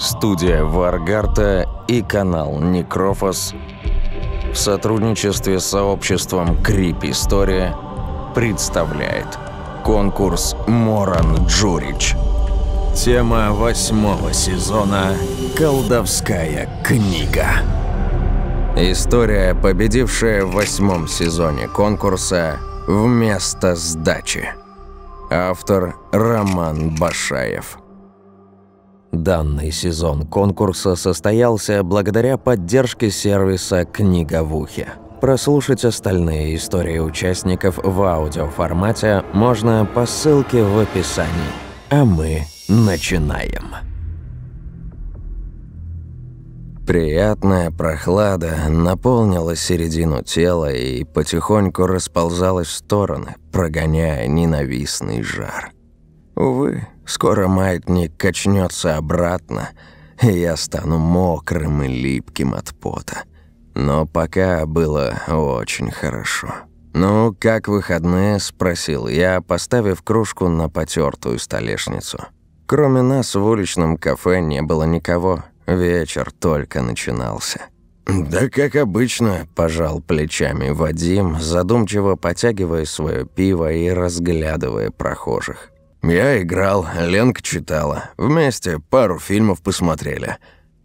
Студия Варгарта и канал Некрофос в сотрудничестве с сообществом Крип История представляет конкурс Моран Джурич. Тема восьмого сезона «Колдовская книга». История, победившая в восьмом сезоне конкурса «Вместо сдачи». Автор Роман Башаев. Данный сезон конкурса состоялся благодаря поддержке сервиса «Книга в ухе». Прослушать остальные истории участников в аудиоформате можно по ссылке в описании. А мы начинаем. Приятная прохлада наполнила середину тела и потихоньку расползалась в стороны, прогоняя ненавистный жар. Увы, скоро маятник качнется обратно, и я стану мокрым и липким от пота. Но пока было очень хорошо. «Ну, как выходные?» – спросил я, поставив кружку на потертую столешницу. Кроме нас в уличном кафе не было никого. Вечер только начинался. «Да как обычно», – пожал плечами Вадим, задумчиво потягивая свое пиво и разглядывая прохожих. «Я играл, Ленка читала. Вместе пару фильмов посмотрели».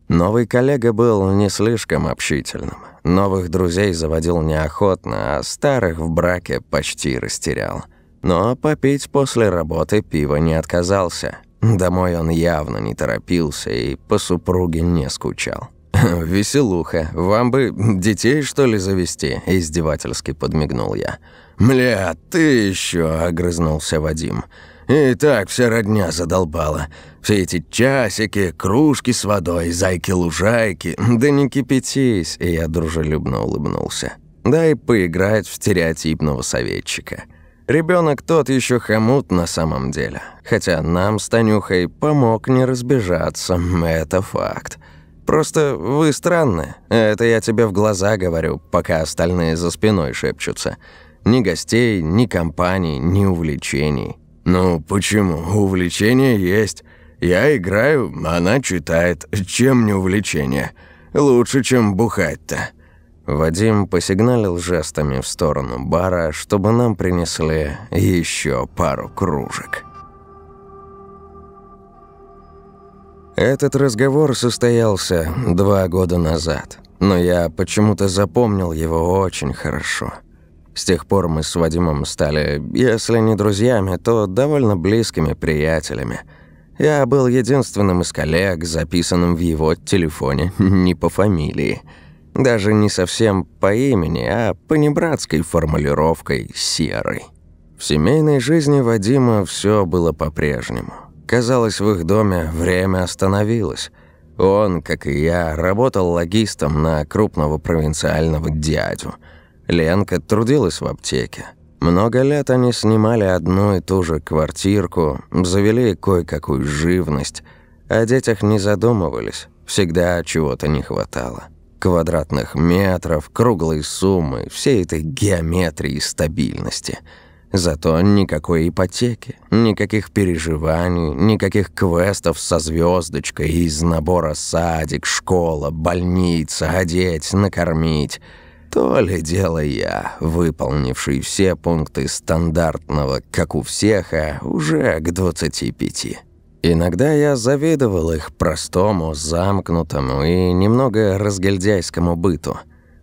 Новый коллега был не слишком общительным. Новых друзей заводил неохотно, а старых в браке почти растерял. Но попить после работы пива не отказался. Домой он явно не торопился и по супруге не скучал. «Веселуха. Вам бы детей, что ли, завести?» – издевательски подмигнул я. «Мля, ты еще огрызнулся Вадим. «И так вся родня задолбала. Все эти часики, кружки с водой, зайки-лужайки. Да не кипятись!» И я дружелюбно улыбнулся. «Дай поиграть в стереотипного советчика». Ребенок тот еще хомут на самом деле. Хотя нам с Танюхой помог не разбежаться, это факт. Просто вы странны. Это я тебе в глаза говорю, пока остальные за спиной шепчутся. Ни гостей, ни компаний, ни увлечений. Ну, почему? Увлечение есть. Я играю, она читает. Чем не увлечение? Лучше, чем бухать-то. Вадим посигналил жестами в сторону бара, чтобы нам принесли еще пару кружек. Этот разговор состоялся два года назад, но я почему-то запомнил его очень хорошо. С тех пор мы с Вадимом стали, если не друзьями, то довольно близкими приятелями. Я был единственным из коллег, записанным в его телефоне, не по фамилии – даже не совсем по имени, а по небратской формулировкой «серый». В семейной жизни Вадима все было по-прежнему. Казалось, в их доме время остановилось. Он, как и я, работал логистом на крупного провинциального дядю. Ленка трудилась в аптеке. Много лет они снимали одну и ту же квартирку, завели кое-какую живность. О детях не задумывались, всегда чего-то не хватало квадратных метров, круглой суммы, всей этой геометрии и стабильности. Зато никакой ипотеки, никаких переживаний, никаких квестов со звездочкой из набора садик, школа, больница, одеть, накормить. То ли дело я, выполнивший все пункты стандартного, как у всех, а уже к 25. Иногда я завидовал их простому, замкнутому и немного разгильдяйскому быту.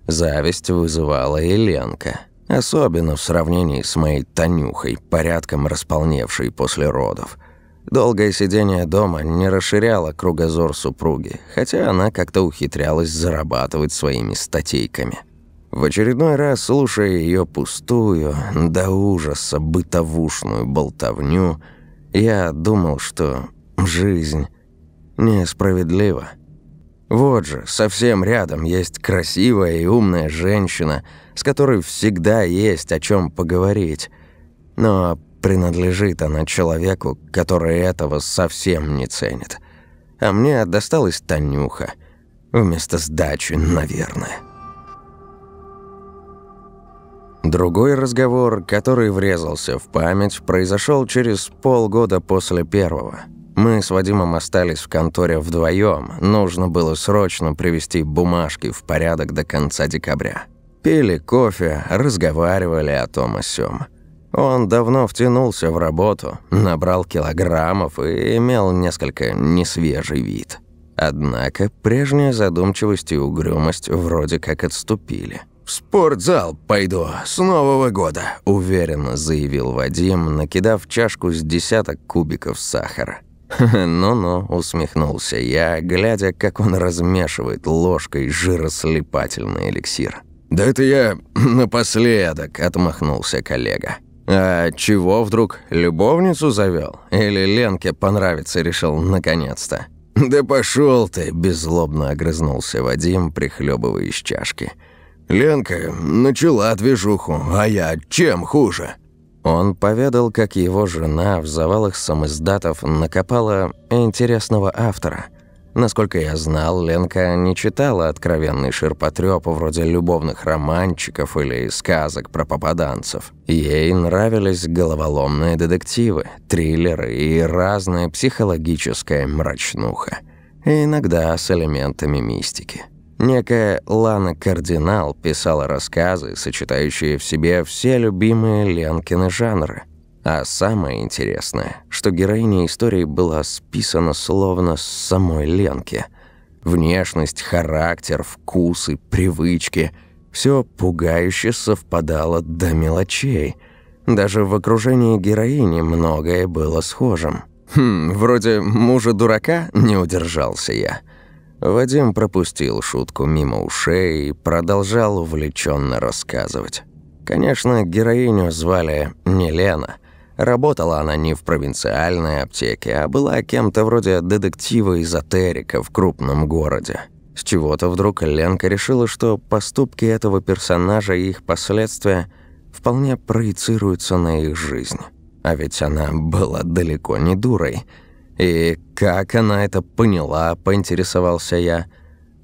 Зависть вызывала и Ленка. Особенно в сравнении с моей Танюхой, порядком располневшей после родов. Долгое сидение дома не расширяло кругозор супруги, хотя она как-то ухитрялась зарабатывать своими статейками. В очередной раз, слушая ее пустую, до ужаса бытовушную болтовню, я думал, что жизнь несправедлива. Вот же, совсем рядом есть красивая и умная женщина, с которой всегда есть о чем поговорить. Но принадлежит она человеку, который этого совсем не ценит. А мне досталась Танюха. Вместо сдачи, наверное. Другой разговор, который врезался в память, произошел через полгода после первого. Мы с Вадимом остались в конторе вдвоем. Нужно было срочно привести бумажки в порядок до конца декабря. Пили кофе, разговаривали о том о сём. Он давно втянулся в работу, набрал килограммов и имел несколько несвежий вид. Однако прежняя задумчивость и угрюмость вроде как отступили. «В спортзал пойду с Нового года», – уверенно заявил Вадим, накидав чашку с десяток кубиков сахара. «Ну-ну», – усмехнулся я, глядя, как он размешивает ложкой жирослепательный эликсир. «Да это я напоследок», – отмахнулся коллега. «А чего вдруг? Любовницу завел? Или Ленке понравится решил наконец-то?» «Да пошел ты!» – беззлобно огрызнулся Вадим, прихлебывая из чашки. «Ленка начала движуху, а я чем хуже?» Он поведал, как его жена в завалах самоиздатов накопала интересного автора – Насколько я знал, Ленка не читала откровенный ширпотрёп вроде любовных романчиков или сказок про попаданцев. Ей нравились головоломные детективы, триллеры и разная психологическая мрачнуха. И иногда с элементами мистики. Некая Лана Кардинал писала рассказы, сочетающие в себе все любимые Ленкины жанры – а самое интересное, что героиня истории была списана словно с самой Ленки. Внешность, характер, вкусы, привычки – все пугающе совпадало до мелочей. Даже в окружении героини многое было схожим. «Хм, вроде мужа-дурака?» – не удержался я. Вадим пропустил шутку мимо ушей и продолжал увлеченно рассказывать. Конечно, героиню звали не Лена – Работала она не в провинциальной аптеке, а была кем-то вроде детектива-эзотерика в крупном городе. С чего-то вдруг Ленка решила, что поступки этого персонажа и их последствия вполне проецируются на их жизнь. А ведь она была далеко не дурой. И как она это поняла, поинтересовался я –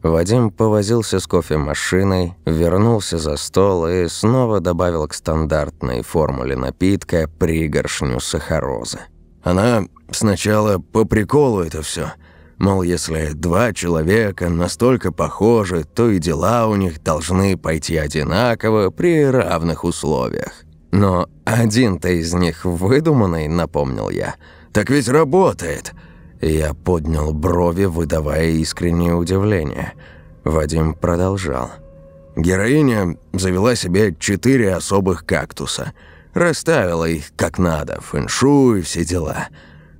Вадим повозился с кофемашиной, вернулся за стол и снова добавил к стандартной формуле напитка пригоршню сахарозы. Она сначала по приколу это все. Мол, если два человека настолько похожи, то и дела у них должны пойти одинаково при равных условиях. Но один-то из них выдуманный, напомнил я. Так ведь работает. Я поднял брови, выдавая искреннее удивление. Вадим продолжал. Героиня завела себе четыре особых кактуса. Расставила их как надо, фэншуй, все дела.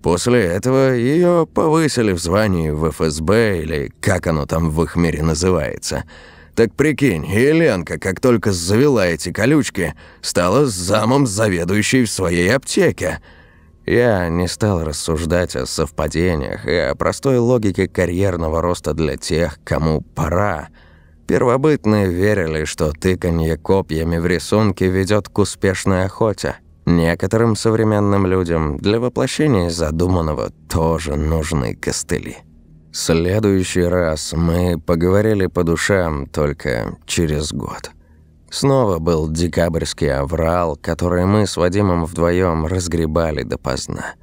После этого ее повысили в звании в ФСБ или как оно там в их мире называется. Так прикинь, Еленка, как только завела эти колючки, стала замом заведующей в своей аптеке – я не стал рассуждать о совпадениях и о простой логике карьерного роста для тех, кому пора. Первобытные верили, что тыканье копьями в рисунке ведет к успешной охоте. Некоторым современным людям для воплощения задуманного тоже нужны костыли. Следующий раз мы поговорили по душам только через год. Снова был декабрьский аврал, который мы с Вадимом вдвоем разгребали допоздна.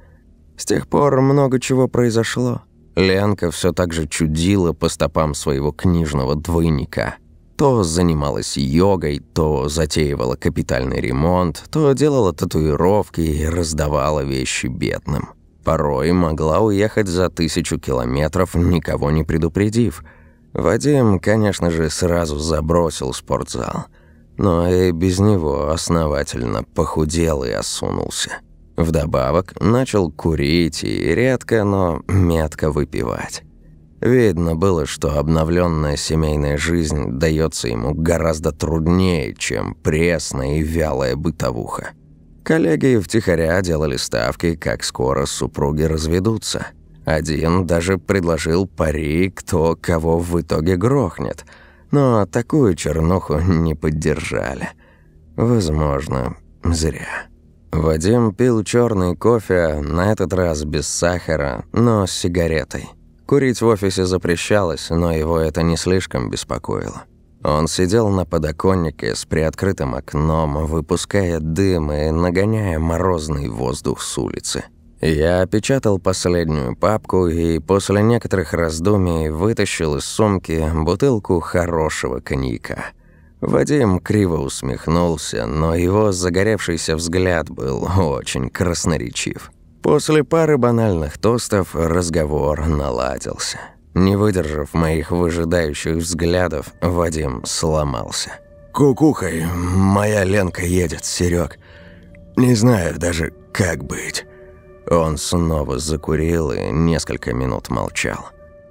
С тех пор много чего произошло. Ленка все так же чудила по стопам своего книжного двойника. То занималась йогой, то затеивала капитальный ремонт, то делала татуировки и раздавала вещи бедным. Порой могла уехать за тысячу километров, никого не предупредив. Вадим, конечно же, сразу забросил спортзал – но и без него основательно похудел и осунулся. Вдобавок начал курить и редко, но метко выпивать. Видно было, что обновленная семейная жизнь дается ему гораздо труднее, чем пресная и вялая бытовуха. Коллеги втихаря делали ставки, как скоро супруги разведутся. Один даже предложил пари, кто кого в итоге грохнет – но такую чернуху не поддержали. Возможно, зря. Вадим пил черный кофе, на этот раз без сахара, но с сигаретой. Курить в офисе запрещалось, но его это не слишком беспокоило. Он сидел на подоконнике с приоткрытым окном, выпуская дым и нагоняя морозный воздух с улицы. Я опечатал последнюю папку и после некоторых раздумий вытащил из сумки бутылку хорошего коньяка. Вадим криво усмехнулся, но его загоревшийся взгляд был очень красноречив. После пары банальных тостов разговор наладился. Не выдержав моих выжидающих взглядов, Вадим сломался. «Кукухой моя Ленка едет, Серег. Не знаю даже, как быть». Он снова закурил и несколько минут молчал.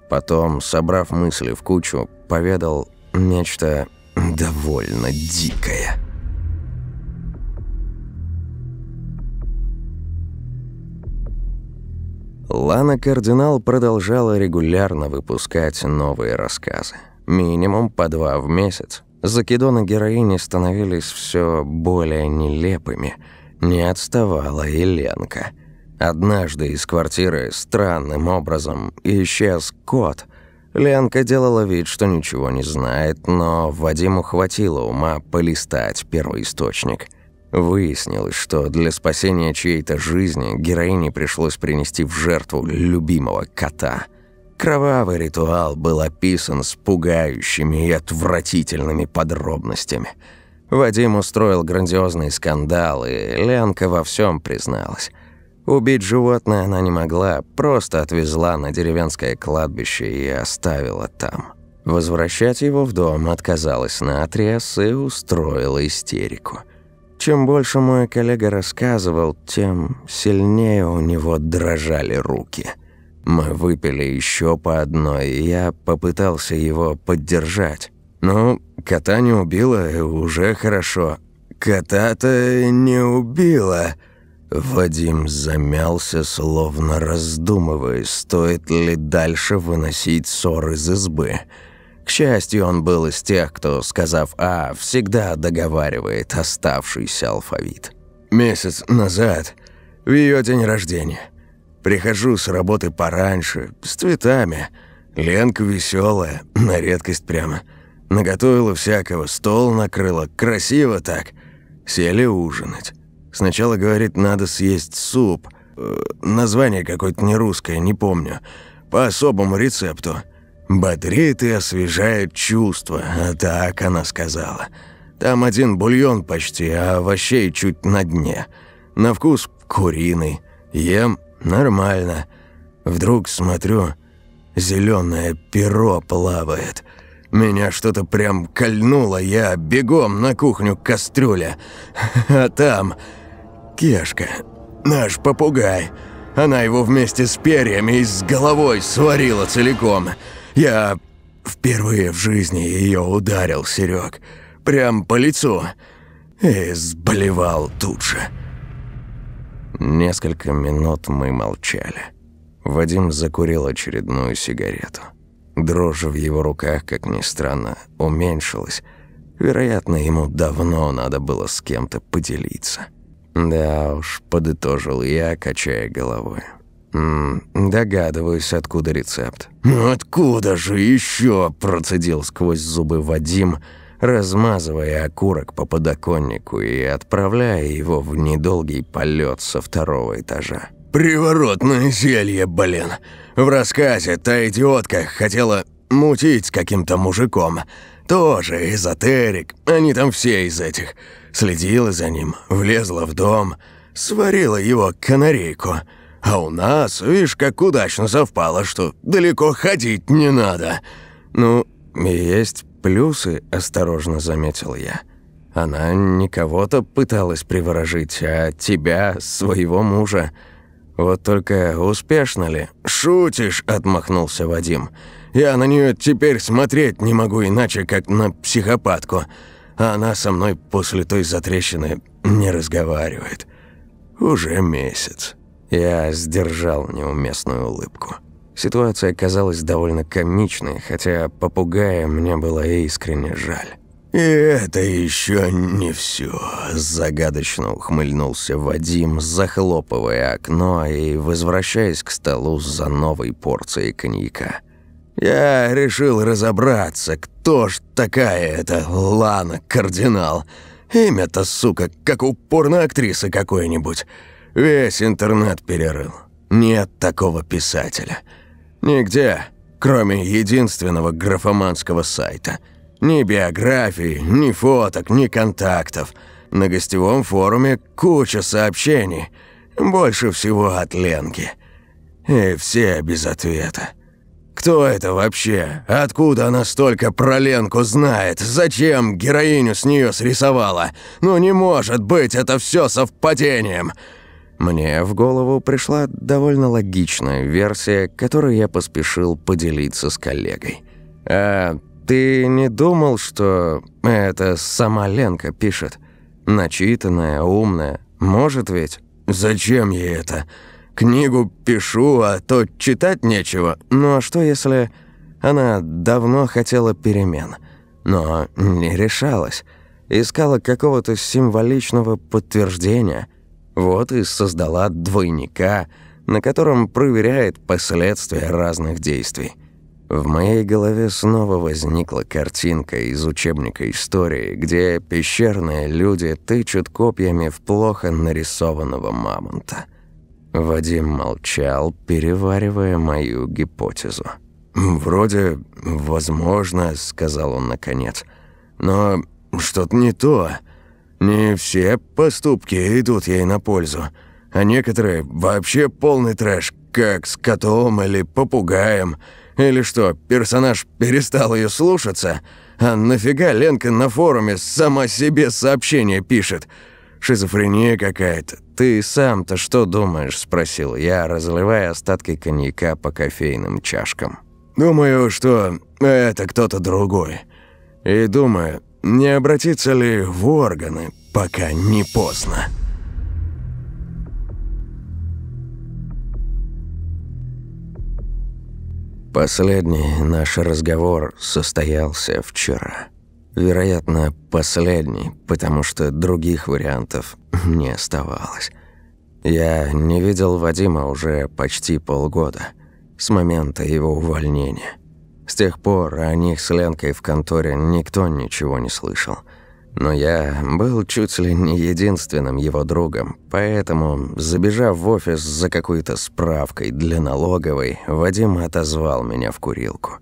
Потом, собрав мысли в кучу, поведал нечто довольно дикое. Лана Кардинал продолжала регулярно выпускать новые рассказы. Минимум по два в месяц. Закидоны героини становились все более нелепыми. Не отставала и Ленка – Однажды из квартиры странным образом исчез кот. Ленка делала вид, что ничего не знает, но Вадиму хватило ума полистать первоисточник. Выяснилось, что для спасения чьей-то жизни героине пришлось принести в жертву любимого кота. Кровавый ритуал был описан с пугающими и отвратительными подробностями. Вадим устроил грандиозный скандал, и Ленка во всем призналась. Убить животное она не могла, просто отвезла на деревенское кладбище и оставила там. Возвращать его в дом отказалась на отрез и устроила истерику. Чем больше мой коллега рассказывал, тем сильнее у него дрожали руки. Мы выпили еще по одной, и я попытался его поддержать. «Ну, кота не убила, уже хорошо». «Кота-то не убила», Вадим замялся, словно раздумывая, стоит ли дальше выносить ссор из избы. К счастью, он был из тех, кто, сказав «А», всегда договаривает оставшийся алфавит. «Месяц назад, в ее день рождения. Прихожу с работы пораньше, с цветами. Ленка веселая, на редкость прямо. Наготовила всякого, стол накрыла, красиво так. Сели ужинать». Сначала говорит, надо съесть суп. Э, название какое-то не русское, не помню. По особому рецепту. Бодрит и освежает чувства, так она сказала. Там один бульон почти, а овощей чуть на дне. На вкус куриный. Ем нормально. Вдруг смотрю, зеленое перо плавает. Меня что-то прям кольнуло, я бегом на кухню к кастрюле. А там Кешка, наш попугай. Она его вместе с перьями и с головой сварила целиком. Я впервые в жизни ее ударил, Серег. Прям по лицу. И сболевал тут же. Несколько минут мы молчали. Вадим закурил очередную сигарету. Дрожь в его руках, как ни странно, уменьшилась. Вероятно, ему давно надо было с кем-то поделиться. «Да уж», — подытожил я, качая головой. «М «Догадываюсь, откуда рецепт». «Ну откуда же еще?» – процедил сквозь зубы Вадим, размазывая окурок по подоконнику и отправляя его в недолгий полет со второго этажа. «Приворотное зелье, блин. В рассказе та идиотка хотела мутить с каким-то мужиком. Тоже эзотерик. Они там все из этих. Следила за ним, влезла в дом, сварила его канарейку. А у нас, видишь, как удачно совпало, что далеко ходить не надо. Ну, есть плюсы, осторожно заметил я. Она не кого-то пыталась приворожить, а тебя, своего мужа. Вот только успешно ли? «Шутишь», — отмахнулся Вадим. «Я на нее теперь смотреть не могу иначе, как на психопатку а она со мной после той затрещины не разговаривает. Уже месяц. Я сдержал неуместную улыбку. Ситуация казалась довольно комичной, хотя попугая мне было искренне жаль. «И это еще не все», – загадочно ухмыльнулся Вадим, захлопывая окно и возвращаясь к столу за новой порцией коньяка. Я решил разобраться, кто ж такая эта Лана Кардинал. Имя-то, сука, как у порноактрисы какой-нибудь. Весь интернет перерыл. Нет такого писателя. Нигде, кроме единственного графоманского сайта. Ни биографии, ни фоток, ни контактов. На гостевом форуме куча сообщений. Больше всего от Ленки. И все без ответа. Кто это вообще? Откуда она столько про Ленку знает? Зачем героиню с нее срисовала? Ну не может быть это все совпадением!» Мне в голову пришла довольно логичная версия, которой я поспешил поделиться с коллегой. «А ты не думал, что это сама Ленка пишет? Начитанная, умная. Может ведь?» «Зачем ей это? Книгу пишу, а то читать нечего. Ну а что, если она давно хотела перемен, но не решалась, искала какого-то символичного подтверждения, вот и создала двойника, на котором проверяет последствия разных действий. В моей голове снова возникла картинка из учебника истории, где пещерные люди тычут копьями в плохо нарисованного мамонта. Вадим молчал, переваривая мою гипотезу. «Вроде возможно», — сказал он наконец. «Но что-то не то. Не все поступки идут ей на пользу, а некоторые вообще полный трэш, как с котом или попугаем. Или что, персонаж перестал ее слушаться? А нафига Ленка на форуме сама себе сообщение пишет?» Шизофрения какая-то. Ты сам-то что думаешь?» – спросил я, разливая остатки коньяка по кофейным чашкам. «Думаю, что это кто-то другой. И думаю, не обратиться ли в органы, пока не поздно». Последний наш разговор состоялся вчера. Вероятно, последний, потому что других вариантов не оставалось. Я не видел Вадима уже почти полгода, с момента его увольнения. С тех пор о них с Ленкой в конторе никто ничего не слышал. Но я был чуть ли не единственным его другом, поэтому, забежав в офис за какой-то справкой для налоговой, Вадим отозвал меня в курилку.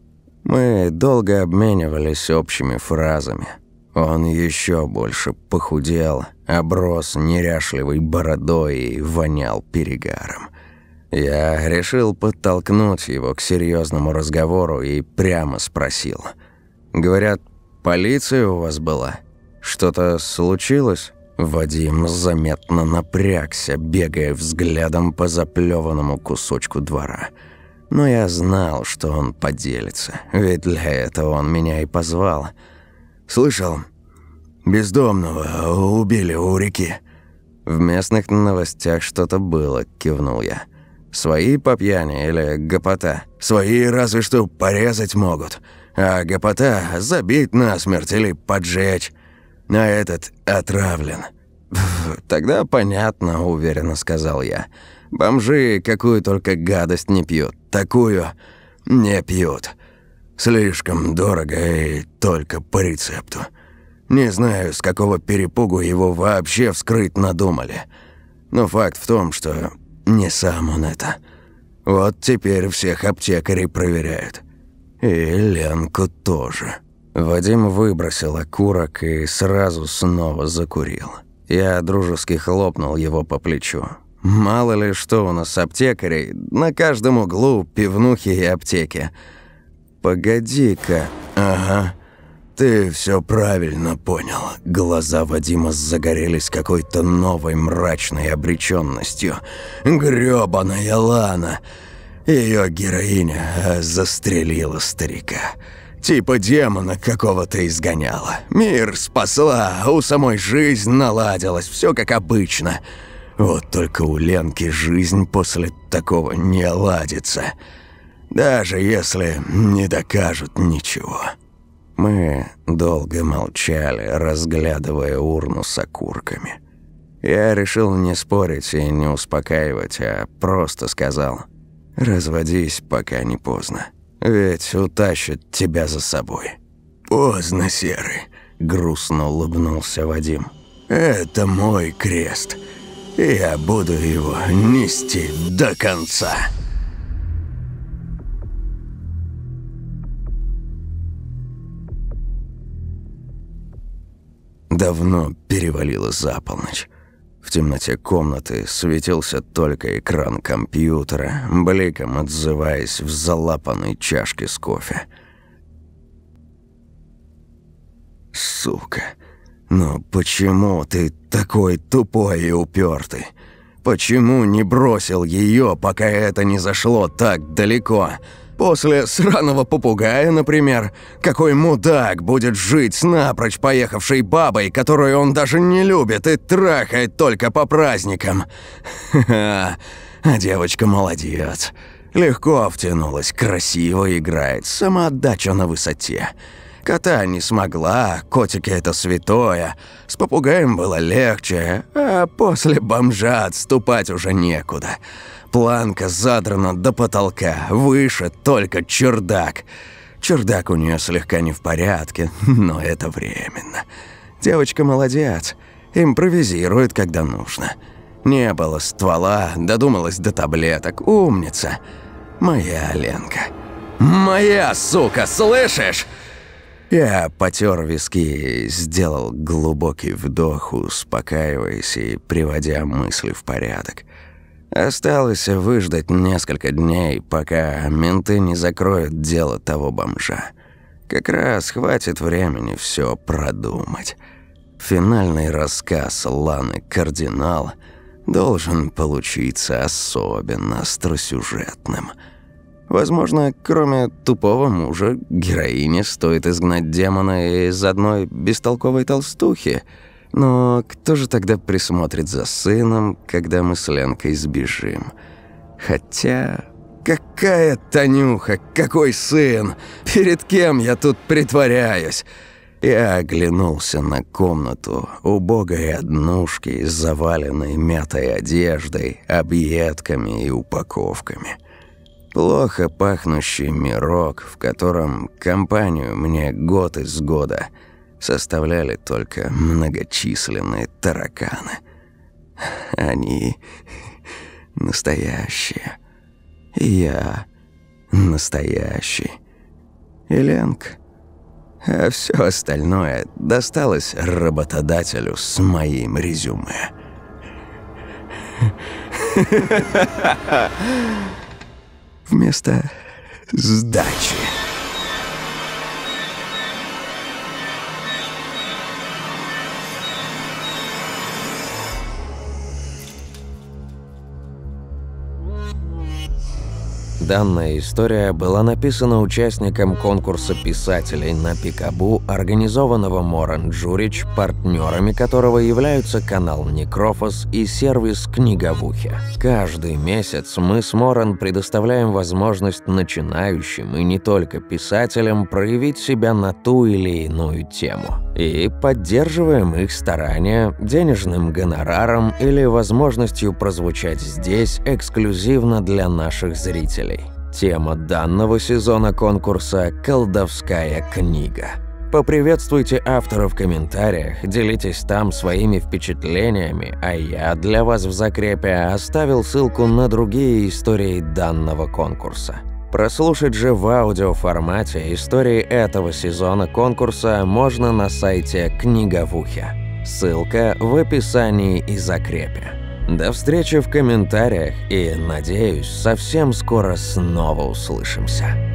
Мы долго обменивались общими фразами. Он еще больше похудел, оброс неряшливой бородой и вонял перегаром. Я решил подтолкнуть его к серьезному разговору и прямо спросил. «Говорят, полиция у вас была? Что-то случилось?» Вадим заметно напрягся, бегая взглядом по заплеванному кусочку двора – но я знал, что он поделится, ведь для этого он меня и позвал. «Слышал, бездомного убили у реки». «В местных новостях что-то было», – кивнул я. «Свои по пьяни или гопота?» «Свои разве что порезать могут, а гопота забить насмерть или поджечь. А этот отравлен». «Тогда понятно», – уверенно сказал я. Бомжи какую только гадость не пьют. Такую не пьют. Слишком дорого и только по рецепту. Не знаю, с какого перепугу его вообще вскрыть надумали. Но факт в том, что не сам он это. Вот теперь всех аптекарей проверяют. И Ленку тоже. Вадим выбросил окурок и сразу снова закурил. Я дружески хлопнул его по плечу. Мало ли что у нас аптекарей, на каждом углу пивнухи и аптеки. Погоди-ка. Ага. Ты все правильно понял. Глаза Вадима загорелись какой-то новой мрачной обреченностью. Грёбаная Лана. Ее героиня застрелила старика. Типа демона какого-то изгоняла. Мир спасла, у самой жизнь наладилась, все как обычно. Вот только у Ленки жизнь после такого не ладится. Даже если не докажут ничего. Мы долго молчали, разглядывая урну с окурками. Я решил не спорить и не успокаивать, а просто сказал «Разводись, пока не поздно, ведь утащат тебя за собой». «Поздно, Серый», — грустно улыбнулся Вадим. «Это мой крест». Я буду его нести до конца. Давно перевалило за полночь. В темноте комнаты светился только экран компьютера, бликом отзываясь в залапанной чашке с кофе. Сука. Но почему ты такой тупой и упертый? Почему не бросил ее, пока это не зашло так далеко? После сраного попугая, например, какой мудак будет жить с напрочь поехавшей бабой, которую он даже не любит и трахает только по праздникам? Ха-ха, а девочка молодец. Легко втянулась, красиво играет, самоотдача на высоте. Кота не смогла, котики это святое. С попугаем было легче, а после бомжа отступать уже некуда. Планка задрана до потолка, выше только чердак. Чердак у нее слегка не в порядке, но это временно. Девочка молодец, импровизирует, когда нужно. Не было ствола, додумалась до таблеток, умница. Моя Ленка. Моя сука, слышишь? Я потер виски сделал глубокий вдох, успокаиваясь и приводя мысли в порядок. Осталось выждать несколько дней, пока менты не закроют дело того бомжа. Как раз хватит времени все продумать. Финальный рассказ Ланы «Кардинал» должен получиться особенно остросюжетным – Возможно, кроме тупого мужа, героине стоит изгнать демона из одной бестолковой толстухи. Но кто же тогда присмотрит за сыном, когда мы с Ленкой сбежим? Хотя... Какая Танюха, какой сын? Перед кем я тут притворяюсь? Я оглянулся на комнату, убогой однушки, заваленной мятой одеждой, объедками и упаковками. Плохо пахнущий мирок, в котором компанию мне год из года составляли только многочисленные тараканы. Они настоящие. Я настоящий. И. А все остальное досталось работодателю с моим резюме. вместо сдачи. Данная история была написана участником конкурса писателей на Пикабу, организованного Моран Джурич, партнерами которого являются канал Некрофос и сервис Книговухи. Каждый месяц мы с Моран предоставляем возможность начинающим и не только писателям проявить себя на ту или иную тему. И поддерживаем их старания денежным гонораром или возможностью прозвучать здесь эксклюзивно для наших зрителей. Тема данного сезона конкурса «Колдовская книга». Поприветствуйте автора в комментариях, делитесь там своими впечатлениями, а я для вас в закрепе оставил ссылку на другие истории данного конкурса. Прослушать же в аудиоформате истории этого сезона конкурса можно на сайте Книговухи. Ссылка в описании и закрепе. До встречи в комментариях и, надеюсь, совсем скоро снова услышимся.